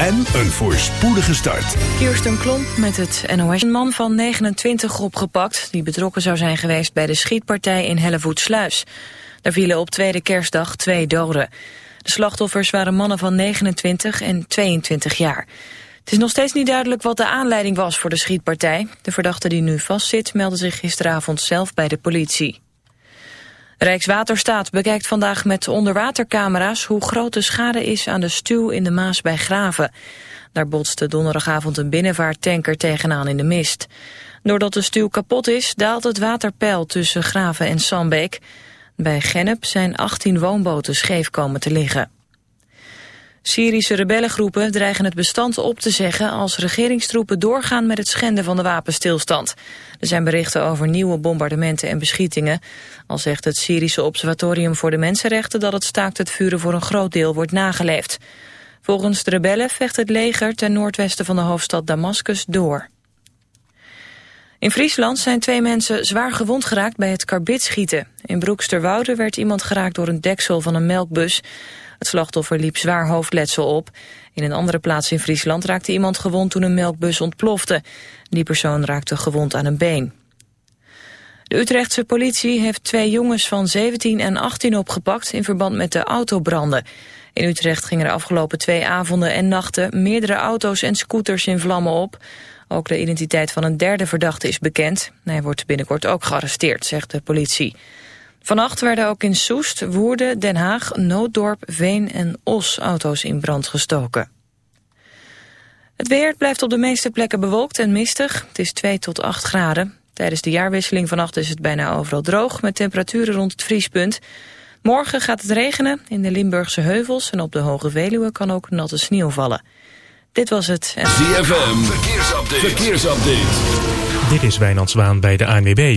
en een voorspoedige start. Kirsten Klomp met het NOS. Een man van 29 opgepakt die betrokken zou zijn geweest bij de schietpartij in Hellevoetsluis. Daar vielen op tweede kerstdag twee doden. De slachtoffers waren mannen van 29 en 22 jaar. Het is nog steeds niet duidelijk wat de aanleiding was voor de schietpartij. De verdachte die nu vastzit meldde zich gisteravond zelf bij de politie. Rijkswaterstaat bekijkt vandaag met onderwatercamera's hoe groot de schade is aan de stuw in de Maas bij Graven. Daar botste donderdagavond een binnenvaarttanker tegenaan in de mist. Doordat de stuw kapot is, daalt het waterpeil tussen Graven en Sambeek. Bij Gennep zijn 18 woonboten scheef komen te liggen. Syrische rebellengroepen dreigen het bestand op te zeggen als regeringstroepen doorgaan met het schenden van de wapenstilstand. Er zijn berichten over nieuwe bombardementen en beschietingen. Al zegt het Syrische Observatorium voor de Mensenrechten dat het staakt het vuren voor een groot deel wordt nageleefd. Volgens de rebellen vecht het leger ten noordwesten van de hoofdstad Damascus door. In Friesland zijn twee mensen zwaar gewond geraakt bij het karbitschieten. In Broeksterwoude werd iemand geraakt door een deksel van een melkbus. Het slachtoffer liep zwaar hoofdletsel op. In een andere plaats in Friesland raakte iemand gewond toen een melkbus ontplofte. Die persoon raakte gewond aan een been. De Utrechtse politie heeft twee jongens van 17 en 18 opgepakt in verband met de autobranden. In Utrecht gingen er afgelopen twee avonden en nachten meerdere auto's en scooters in vlammen op. Ook de identiteit van een derde verdachte is bekend. Hij wordt binnenkort ook gearresteerd, zegt de politie. Vannacht werden ook in Soest, Woerden, Den Haag, Nooddorp, Veen en Os auto's in brand gestoken. Het weer blijft op de meeste plekken bewolkt en mistig. Het is 2 tot 8 graden. Tijdens de jaarwisseling vannacht is het bijna overal droog... met temperaturen rond het vriespunt. Morgen gaat het regenen in de Limburgse heuvels... en op de Hoge Veluwe kan ook natte sneeuw vallen. Dit was het. ZFM, verkeersupdate. verkeersupdate. Dit is Wijnand Zwaan bij de ANWB.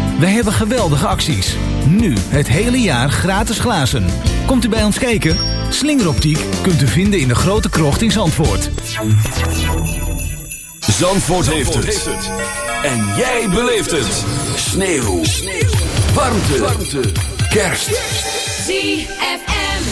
Wij hebben geweldige acties. Nu het hele jaar gratis glazen. Komt u bij ons kijken? Slingeroptiek kunt u vinden in de grote krocht in Zandvoort. Zandvoort, heeft, het. En jij beleeft het. Sneeuw. Warmte. Warmte. Kerst. ZFM.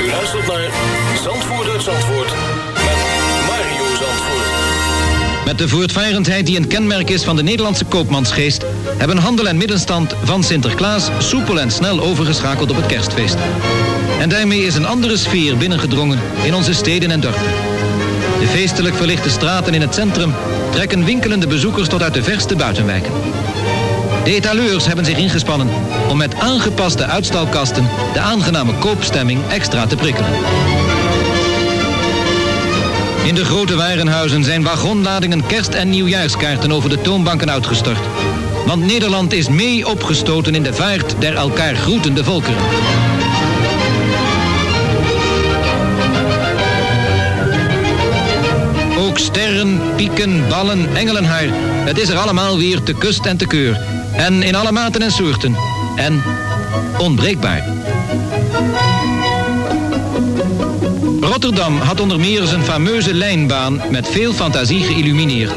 U luistert naar Zandvoort uit Zandvoort met Mario Zandvoort. Met de voortvarendheid die een kenmerk is van de Nederlandse koopmansgeest... hebben handel en middenstand van Sinterklaas soepel en snel overgeschakeld op het kerstfeest. En daarmee is een andere sfeer binnengedrongen in onze steden en dorpen. De feestelijk verlichte straten in het centrum trekken winkelende bezoekers tot uit de verste buitenwijken. De etaleurs hebben zich ingespannen om met aangepaste uitstalkasten de aangename koopstemming extra te prikkelen. In de grote warenhuizen zijn wagonladingen kerst- en nieuwjaarskaarten over de toonbanken uitgestort. Want Nederland is mee opgestoten in de vaart der elkaar groetende volkeren. Sterren, pieken, ballen, engelenhaar. Het is er allemaal weer te kust en te keur. En in alle maten en soorten. En onbreekbaar. Rotterdam had onder meer zijn fameuze lijnbaan met veel fantasie geïllumineerd.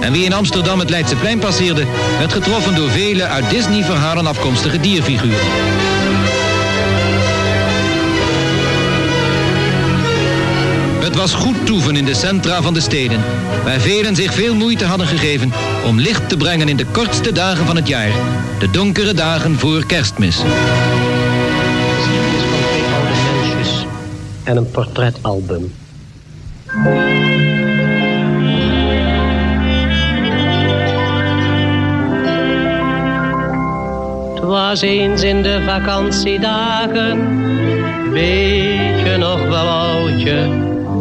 En wie in Amsterdam het Leidseplein passeerde, werd getroffen door vele uit Disney-verhalen afkomstige dierfiguren. Was goed toeven in de centra van de steden, waar velen zich veel moeite hadden gegeven om licht te brengen in de kortste dagen van het jaar, de donkere dagen voor kerstmis. geschiedenis van twee oude mensjes en een portretalbum. Het was eens in de vakantiedagen, weet je nog wel oudje,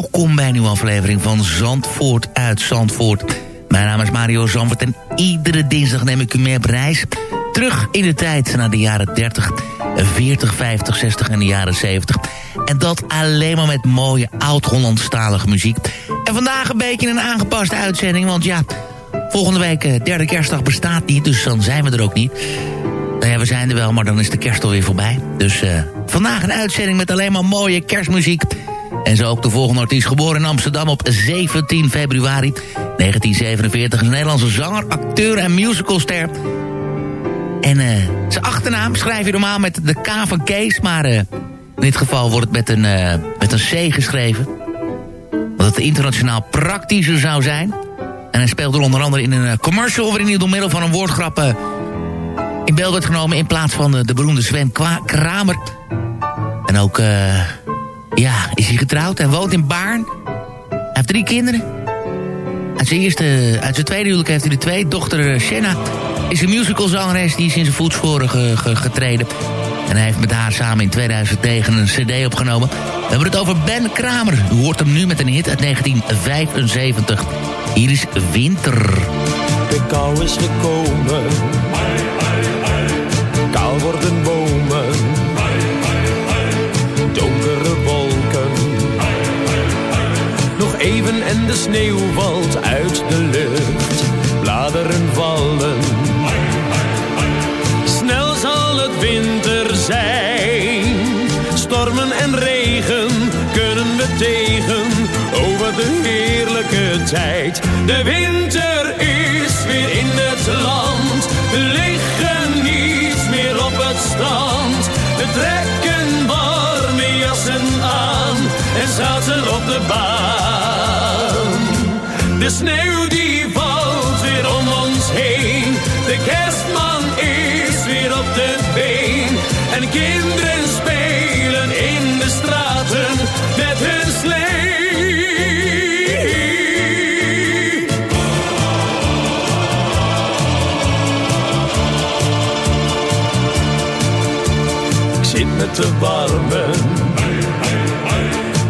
Welkom bij een nieuwe aflevering van Zandvoort uit Zandvoort. Mijn naam is Mario Zandvoort en iedere dinsdag neem ik u mee op reis. Terug in de tijd naar de jaren 30, 40, 50, 60 en de jaren 70. En dat alleen maar met mooie oud-Hollandstalige muziek. En vandaag een beetje een aangepaste uitzending, want ja... Volgende week, eh, derde kerstdag, bestaat niet, dus dan zijn we er ook niet. Nou ja, we zijn er wel, maar dan is de kerst alweer voorbij. Dus uh, vandaag een uitzending met alleen maar mooie kerstmuziek. En zo ook de volgende artiest, geboren in Amsterdam op 17 februari 1947. Een Nederlandse zanger, acteur en musicalster. En uh, zijn achternaam schrijf je normaal met de K van Kees, maar uh, in dit geval wordt het met een, uh, met een C geschreven. Wat het internationaal praktischer zou zijn. En hij speelde onder andere in een commercial waarin hij door middel van een woordgrap in beeld werd genomen in plaats van de, de beroemde Sven Kramer. En ook, uh, ja, is hij getrouwd. Hij woont in Baarn. Hij heeft drie kinderen. Uit zijn, eerste, uit zijn tweede huwelijk heeft hij de twee. Dochter Shanna is een musicalzangeres die is in zijn voetsporen ge, ge, getreden. En hij heeft met haar samen in 2009 een cd opgenomen. We hebben het over Ben Kramer. U hoort hem nu met een hit uit 1975. Hier is Winter. De kou is gekomen kaal worden bomen, Even en de sneeuw valt uit de lucht, bladeren vallen. Snel zal het winter zijn, stormen en regen kunnen we tegen over de heerlijke tijd. De winter is weer in het land, liggen niet meer op het strand. We trekken warme jassen aan en zaten op de baan. De sneeuw die valt weer om ons heen, de kerstman is weer op de been. En kinderen spelen in de straten met hun slee. Ik zit met te warmen,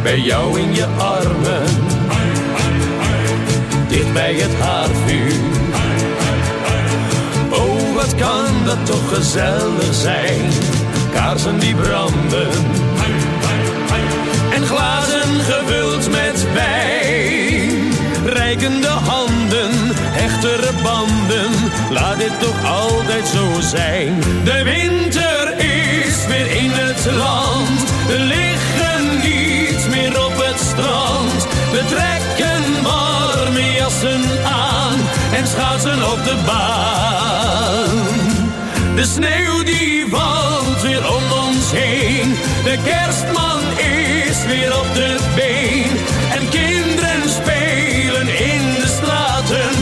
bij jou in je armen, bij het haardvuur. Oh, wat kan dat toch gezellig zijn, kaarsen die branden en glazen gevuld met wijn. Rijkende handen, hechtere banden, laat dit toch altijd zo zijn. De winter is weer in het land, we liggen niet meer op het strand. We trekken jassen aan en schaatsen op de baan. De sneeuw die valt weer om ons heen. De kerstman is weer op de been. En kinderen spelen in de straten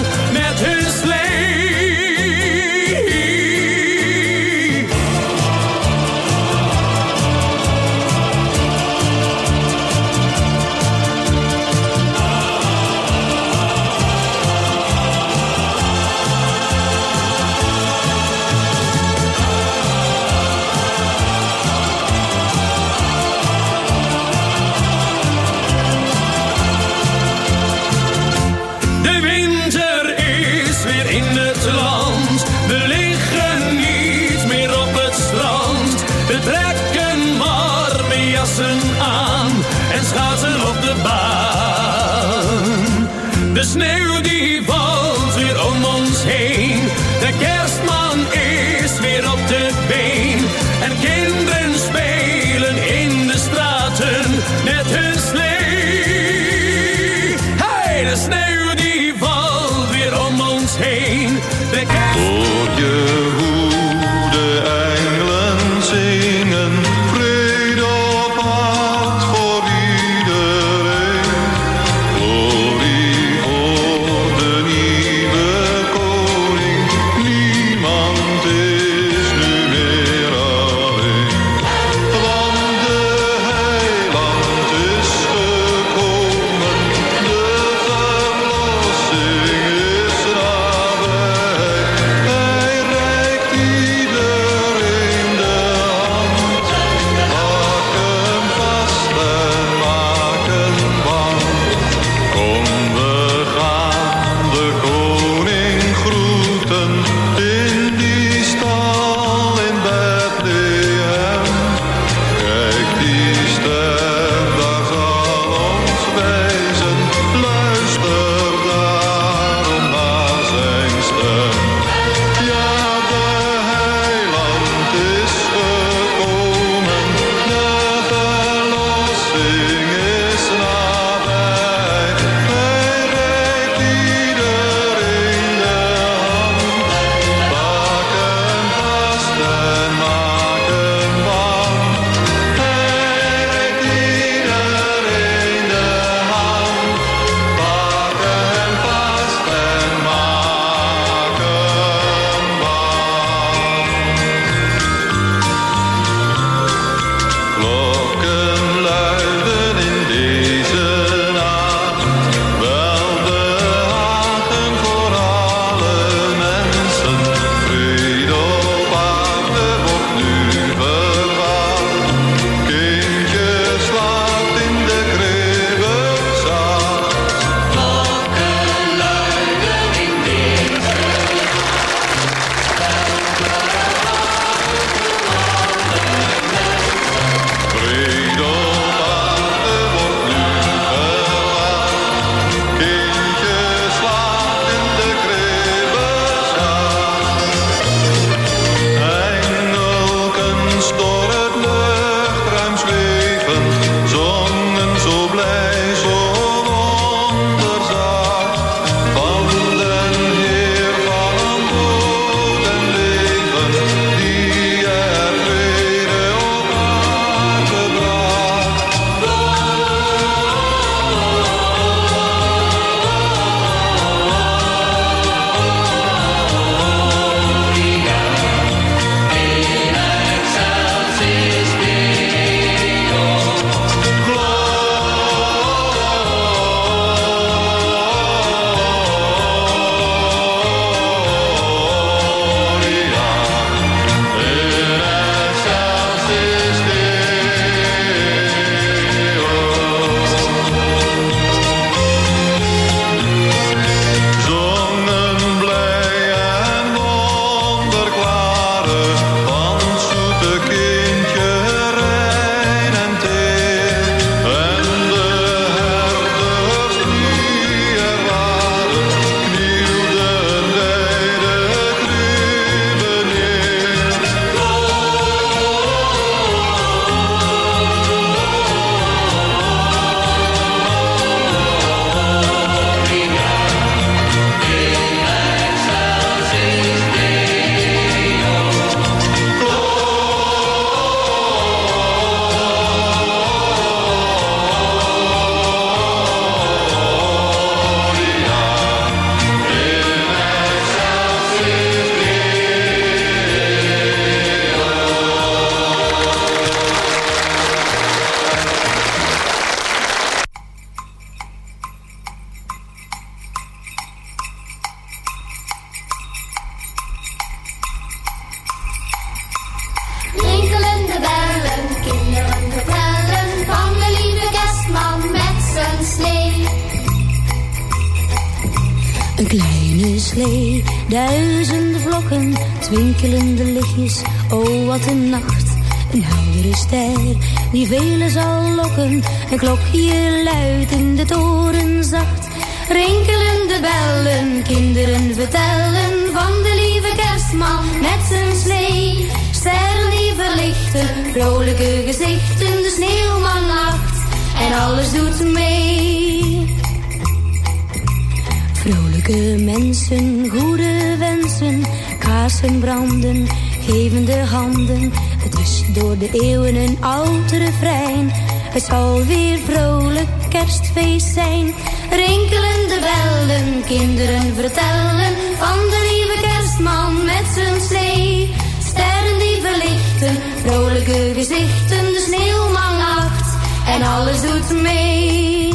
Vrolijke mensen, goede wensen, kaarsen branden, gevende handen. Het is door de eeuwen een oud refrein. Het zal weer vrolijk kerstfeest zijn. Rinkelende bellen, kinderen vertellen van de lieve kerstman met zijn slee. Sterren die verlichten, vrolijke gezichten, de sneeuwman lacht en alles doet mee.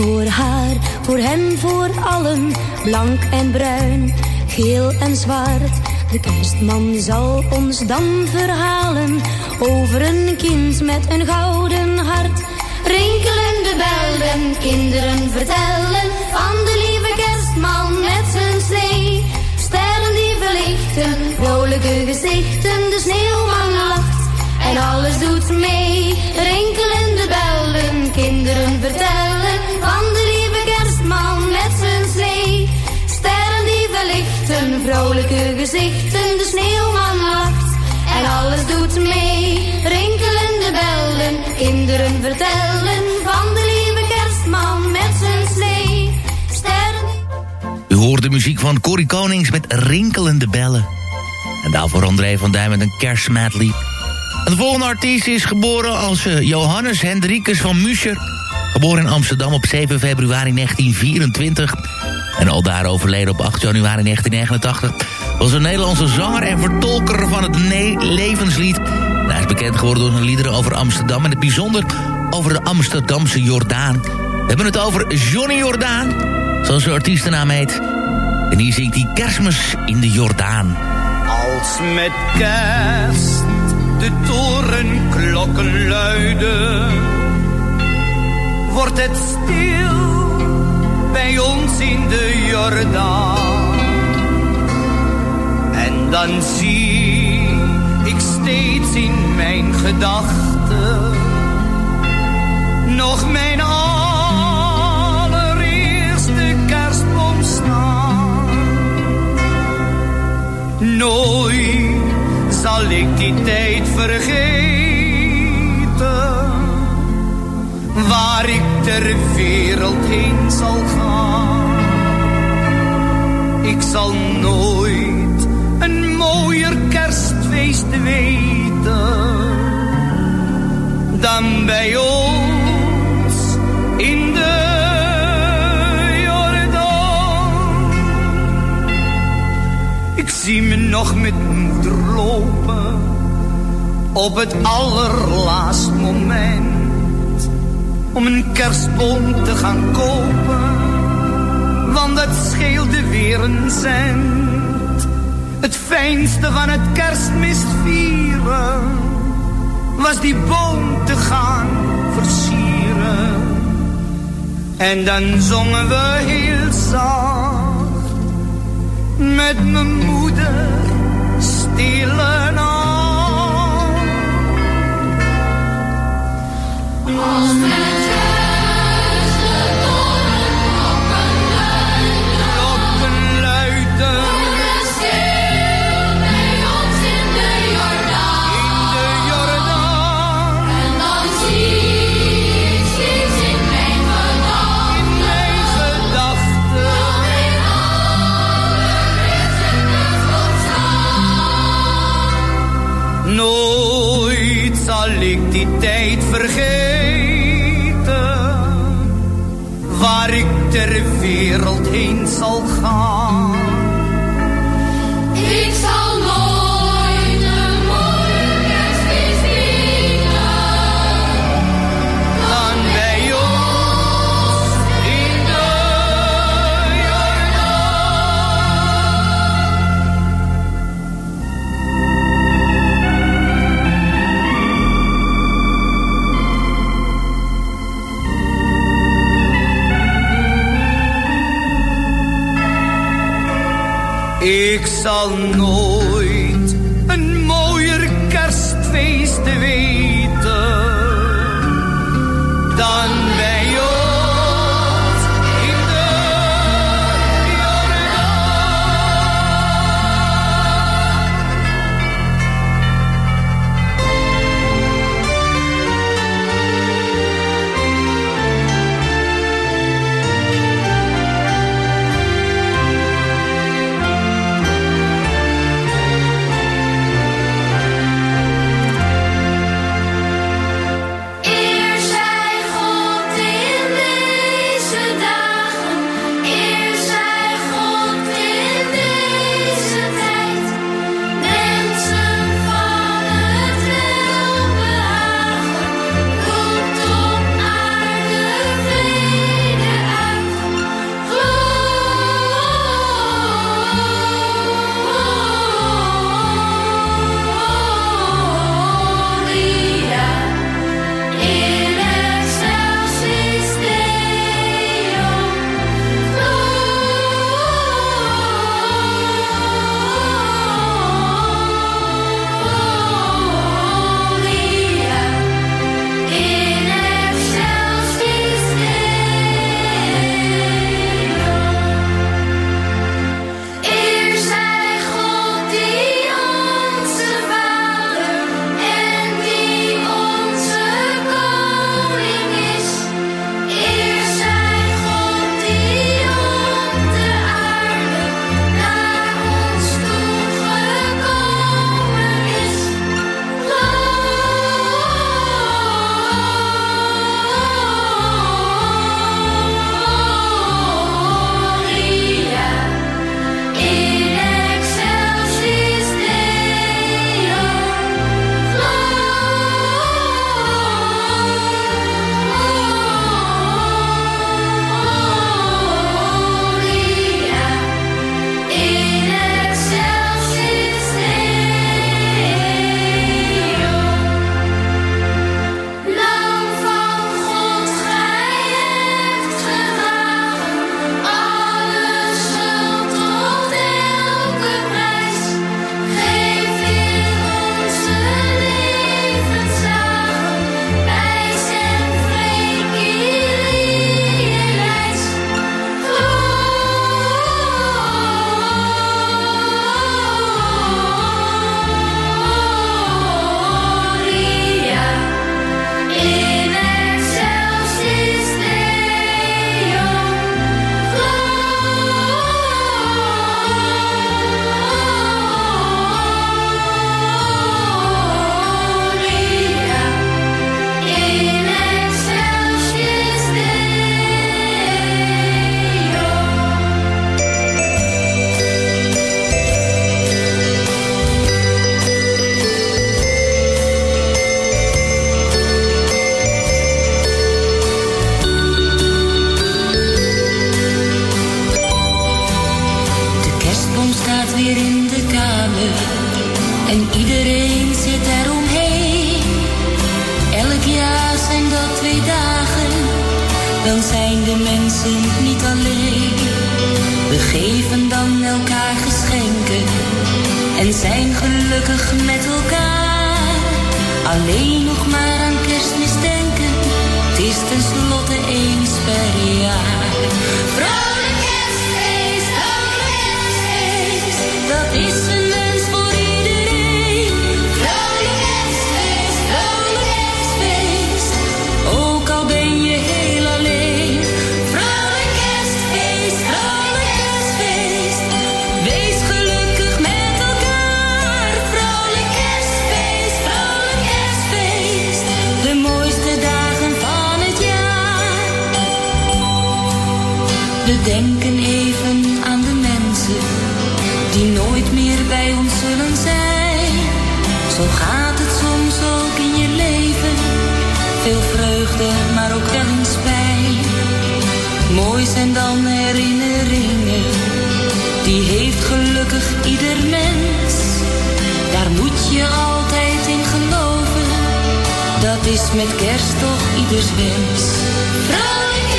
Voor haar, voor hem, voor allen, blank en bruin, geel en zwart. De kerstman zal ons dan verhalen over een kind met een gouden hart. Rinkelende bellen, kinderen vertellen van de lieve kerstman met zijn slee. Sterren die verlichten, vrolijke gezichten, de sneeuwman lacht en alles doet mee. Rinkelende bellen, kinderen vertellen vrolijke gezichten, de sneeuwman lacht en alles doet mee. Rinkelende bellen, kinderen vertellen van de lieve kerstman met zijn slee. Sterren U hoort de muziek van Corrie Konings met rinkelende bellen. En daarvoor André van Duin met een kerstmedley. De volgende artiest is geboren als eh, Johannes Hendrikus van Muscher. Geboren in Amsterdam op 7 februari 1924. En al daar overleden op 8 januari 1989. Was een Nederlandse zanger en vertolker van het ne levenslied. En hij is bekend geworden door zijn liederen over Amsterdam... en het bijzonder over de Amsterdamse Jordaan. We hebben het over Johnny Jordaan, zoals zijn artiestennaam heet. En hier zingt hij Kerstmis in de Jordaan. Als met kerst de torenklokken luiden, wordt het stil bij ons in de Jordaan. En dan zie ik steeds in mijn gedachten nog mijn allereerste kerstboom staan. Nooit zal ik die tijd vergeten, waar ik ter wereld heen zal gaan. Ik zal nooit een mooier kerstfeest weten dan bij ons in de Jordaan. Ik zie me nog met moeder lopen op het allerlaatst moment om een kerstboom te gaan kopen, want dat scheelde weer een cent. Het fijnste van het kerstmis vieren was die boom te gaan versieren. En dan zongen we heel zacht met mijn moeder stille nacht. Wereld all know. ieder mens. Daar moet je altijd in geloven. Dat is met kerst toch ieders wens. Vrolijk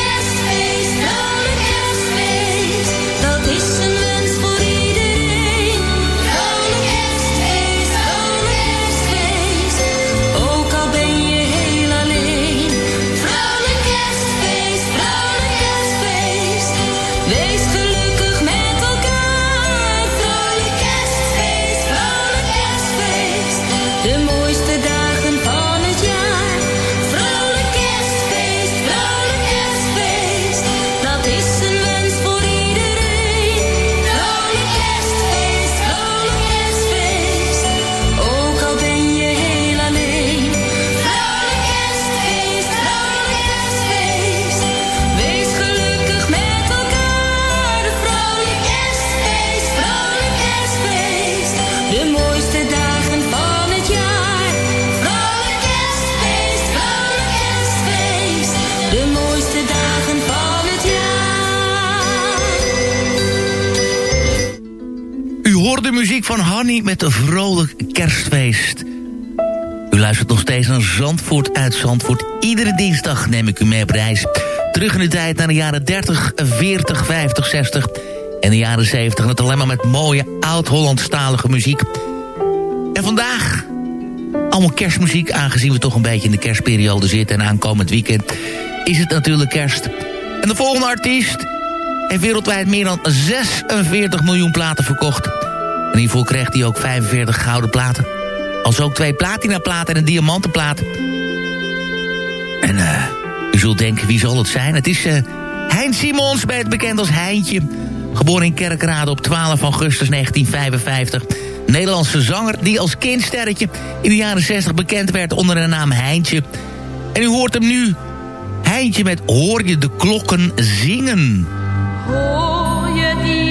met een vrolijk kerstfeest. U luistert nog steeds naar Zandvoort uit Zandvoort. Iedere dinsdag neem ik u mee op reis. Terug in de tijd naar de jaren 30, 40, 50, 60 en de jaren 70. En het alleen maar met mooie oud-Hollandstalige muziek. En vandaag allemaal kerstmuziek, aangezien we toch een beetje in de kerstperiode zitten... en aankomend weekend is het natuurlijk kerst. En de volgende artiest heeft wereldwijd meer dan 46 miljoen platen verkocht. En hiervoor kreeg hij ook 45 gouden platen. Als ook twee platinaplaten en een diamantenplaat. En uh, u zult denken, wie zal het zijn? Het is uh, Hein Simons, bekend als Heintje. Geboren in Kerkrade op 12 augustus 1955. Nederlandse zanger die als kindsterretje in de jaren 60 bekend werd onder de naam Heintje. En u hoort hem nu. Heintje met Hoor je de klokken zingen. Hoor je die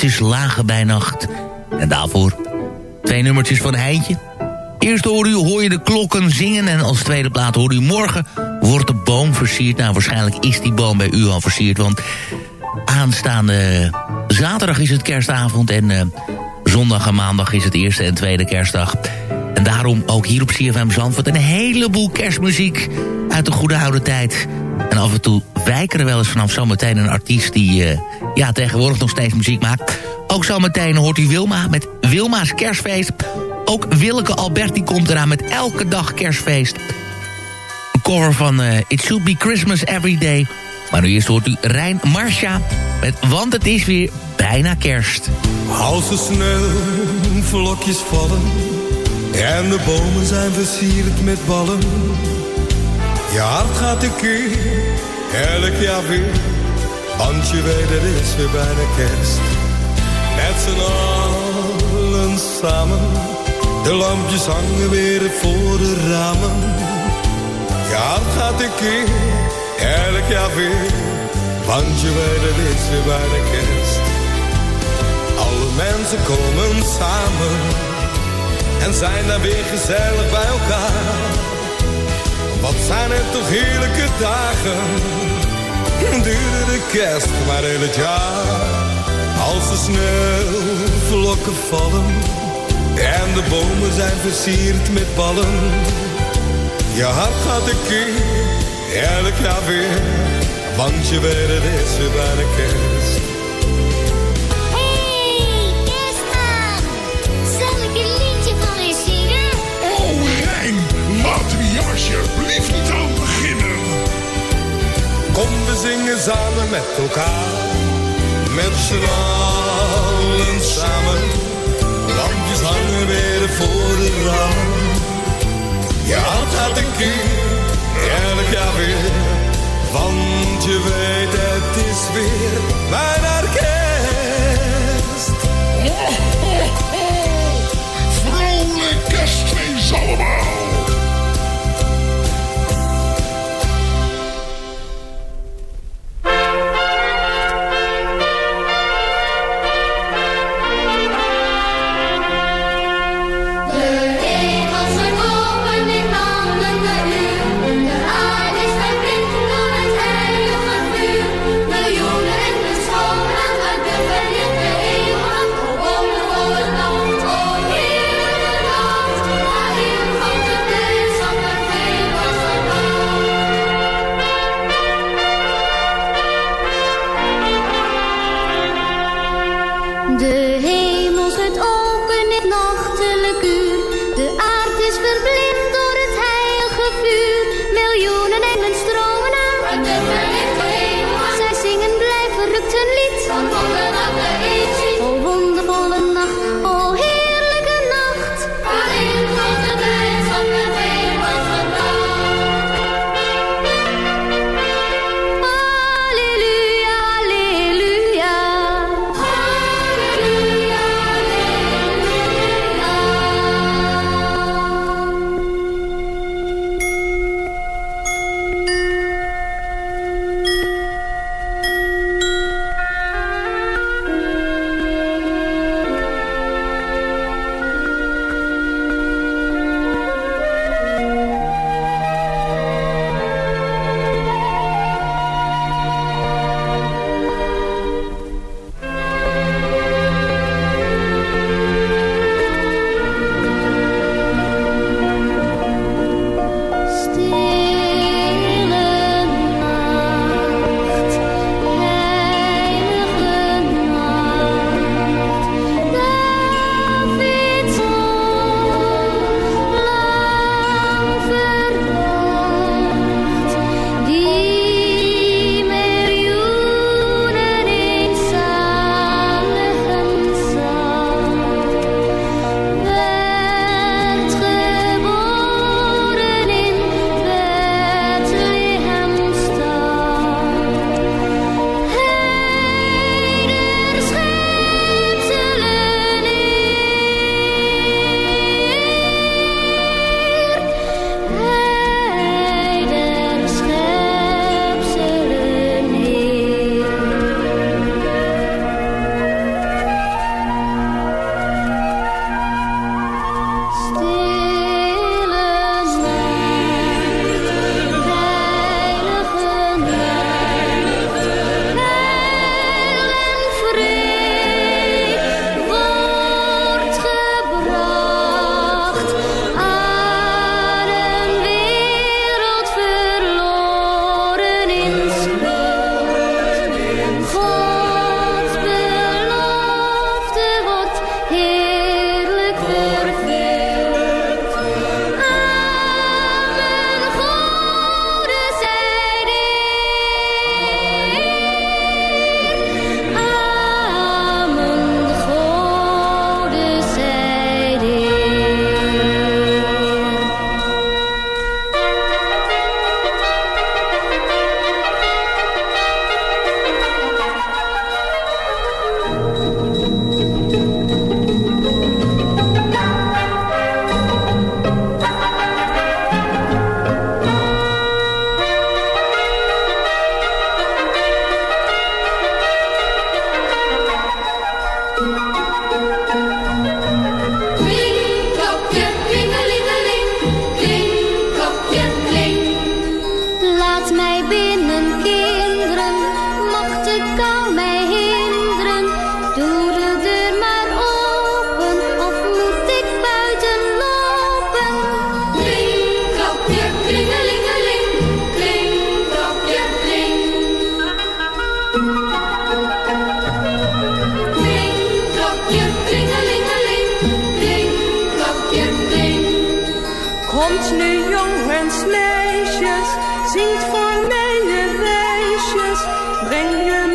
de herretjes lagen bij nacht. En daarvoor twee nummertjes van Heintje. Eerst hoor, u, hoor je de klokken zingen en als tweede plaat hoor u morgen wordt de boom versierd. Nou, waarschijnlijk is die boom bij u al versierd, want aanstaande zaterdag is het kerstavond en eh, zondag en maandag is het eerste en tweede kerstdag. En daarom ook hier op CFM Zandvoort een heleboel kerstmuziek uit de goede oude tijd. En af en toe wijken er wel eens vanaf zometeen een artiest die eh, ja, tegenwoordig nog steeds muziek maakt. Ook zometeen hoort u Wilma met Wilma's kerstfeest. Ook Willeke Alberti komt eraan met elke dag kerstfeest. Een cover van eh, It Should Be Christmas Every Day. Maar nu eerst hoort u Rijn Marsha met Want het is weer bijna kerst. Als er sneeuwvlokjes vallen en de bomen zijn versierd met ballen. Je hart gaat een keer, elk jaar weer, want je weet het is weer bijna kerst. Met z'n allen samen, de lampjes hangen weer voor de ramen. Je hart gaat een keer, elk jaar weer, want je weet het is weer bijna kerst. Alle mensen komen samen en zijn dan weer gezellig bij elkaar. Wat zijn het toch heerlijke dagen. Duurde de kerst maar heel het jaar. Als de sneeuwvlokken vallen. En de bomen zijn versierd met ballen. Je hart gaat een keer, elk jaar weer. Want je weet het is bij de kerst. alsjeblieft niet aan beginnen. Kom, we zingen samen met elkaar, met z'n allen samen. Lampjes hangen weer voor de raam. Ja, het gaat een keer, elk jaar weer. Want je weet, het is weer mijn ho. Vrolijk kerstfeest allemaal. Bring you.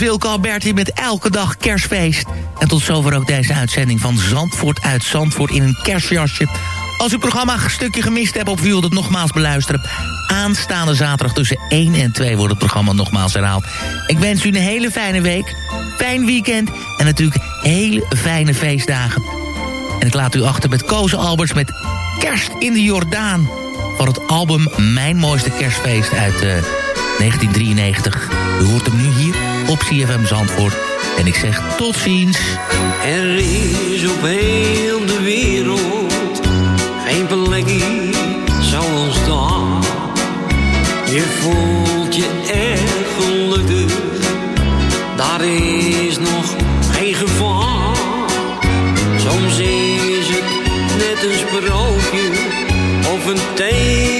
Wilco Alberti met Elke Dag Kerstfeest. En tot zover ook deze uitzending van Zandvoort uit Zandvoort in een kerstjasje. Als u het programma een stukje gemist hebt of wilt het nogmaals beluisteren... aanstaande zaterdag tussen 1 en 2 wordt het programma nogmaals herhaald. Ik wens u een hele fijne week, fijn weekend en natuurlijk hele fijne feestdagen. En ik laat u achter met Koze Alberts met Kerst in de Jordaan... van het album Mijn Mooiste Kerstfeest uit eh, 1993. U hoort hem nu hier op CFM Zandvoort. En ik zeg tot ziens. Er is op heel de wereld geen plekje zoals daar. Je voelt je echt gelukkig, daar is nog geen gevaar. Soms is het net een sprookje of een tekening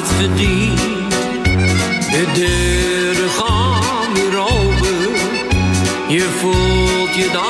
het verdient. De deuren gaan weer open. Je voelt je daar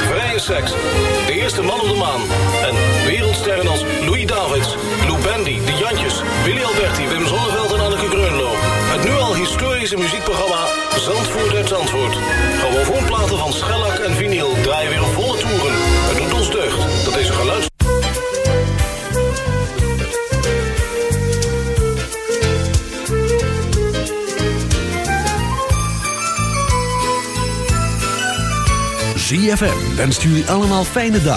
de eerste man op de maan... en wereldsterren als Louis Davids, Lou Bendy, De Jantjes, Willy Alberti, Wim Zonneveld en Anneke Greunlo. Het nu al historische muziekprogramma Zandvoort uit Zandvoort. Grammofoonplaten van schellak en vinyl draaien weer volle toeren. 3FM jullie allemaal fijne dag.